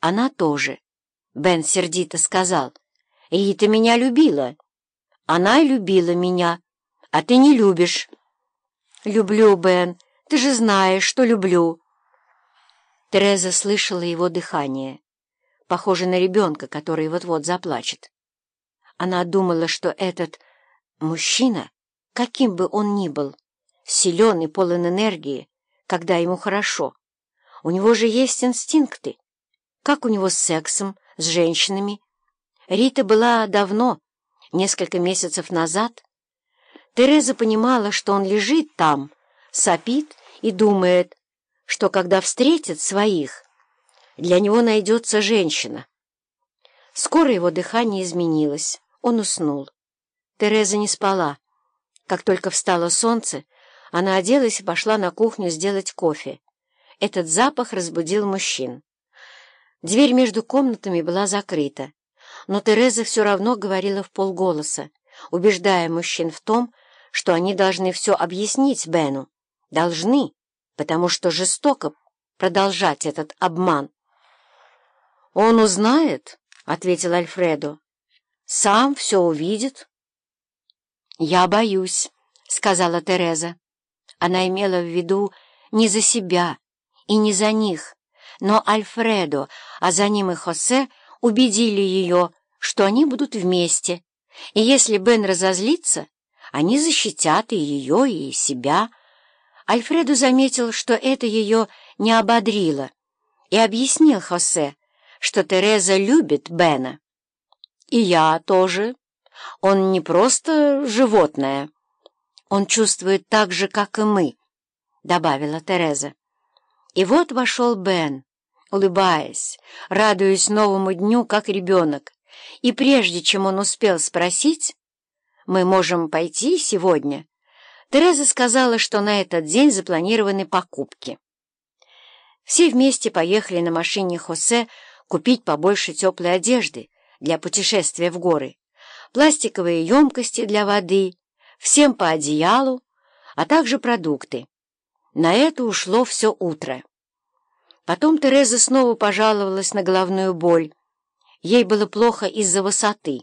Она тоже. Бен сердито сказал. Рита меня любила. Она любила меня, а ты не любишь. Люблю, Бен. Ты же знаешь, что люблю. Тереза слышала его дыхание, похоже на ребенка, который вот-вот заплачет. Она думала, что этот мужчина, каким бы он ни был, силен и полон энергии, когда ему хорошо. У него же есть инстинкты. Как у него с сексом, с женщинами? Рита была давно, несколько месяцев назад. Тереза понимала, что он лежит там, сопит и думает, что когда встретит своих, для него найдется женщина. Скоро его дыхание изменилось, он уснул. Тереза не спала. Как только встало солнце, она оделась и пошла на кухню сделать кофе. Этот запах разбудил мужчин. Дверь между комнатами была закрыта, но Тереза все равно говорила в полголоса, убеждая мужчин в том, что они должны все объяснить Бену. Должны, потому что жестоко продолжать этот обман. «Он узнает», — ответил Альфредо. «Сам все увидит». «Я боюсь», — сказала Тереза. Она имела в виду не за себя и не за них, но Альфредо, а за ним и Хосе убедили ее, что они будут вместе, и если Бен разозлится, они защитят и ее, и себя, Альфреду заметил, что это ее не ободрило, и объяснил Хосе, что Тереза любит Бена. «И я тоже. Он не просто животное. Он чувствует так же, как и мы», — добавила Тереза. И вот вошел Бен, улыбаясь, радуясь новому дню, как ребенок, и прежде чем он успел спросить, «Мы можем пойти сегодня?» Тереза сказала, что на этот день запланированы покупки. Все вместе поехали на машине Хосе купить побольше теплой одежды для путешествия в горы, пластиковые емкости для воды, всем по одеялу, а также продукты. На это ушло все утро. Потом Тереза снова пожаловалась на головную боль. Ей было плохо из-за высоты.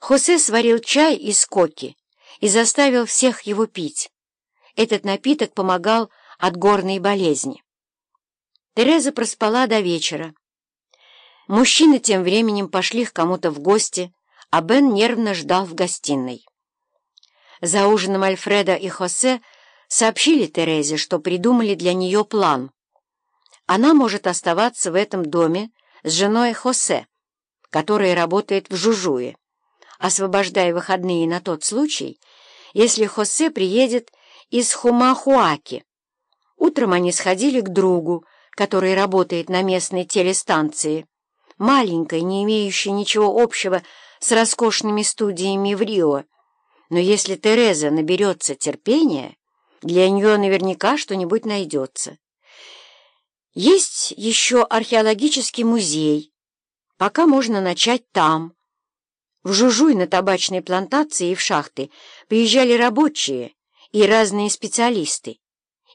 Хосе сварил чай из коки и заставил всех его пить. Этот напиток помогал от горной болезни. Тереза проспала до вечера. Мужчины тем временем пошли к кому-то в гости, а Бен нервно ждал в гостиной. За ужином Альфреда и Хосе сообщили Терезе, что придумали для нее план. Она может оставаться в этом доме с женой Хосе, которая работает в Жужуе освобождая выходные на тот случай, если Хосе приедет из Хумахуаки. Утром они сходили к другу, который работает на местной телестанции, маленькой, не имеющей ничего общего с роскошными студиями в Рио. Но если Тереза наберется терпения, для нее наверняка что-нибудь найдется. Есть еще археологический музей. Пока можно начать там, в Жужуй на табачной плантации и в шахты приезжали рабочие и разные специалисты,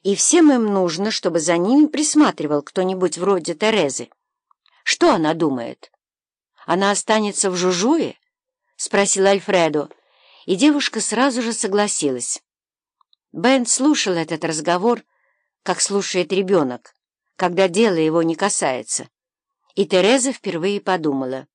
и всем им нужно, чтобы за ними присматривал кто-нибудь вроде Терезы. Что она думает? Она останется в Жужуе? — спросил Альфредо, и девушка сразу же согласилась. Бен слушал этот разговор, как слушает ребенок, когда дело его не касается, и Тереза впервые подумала —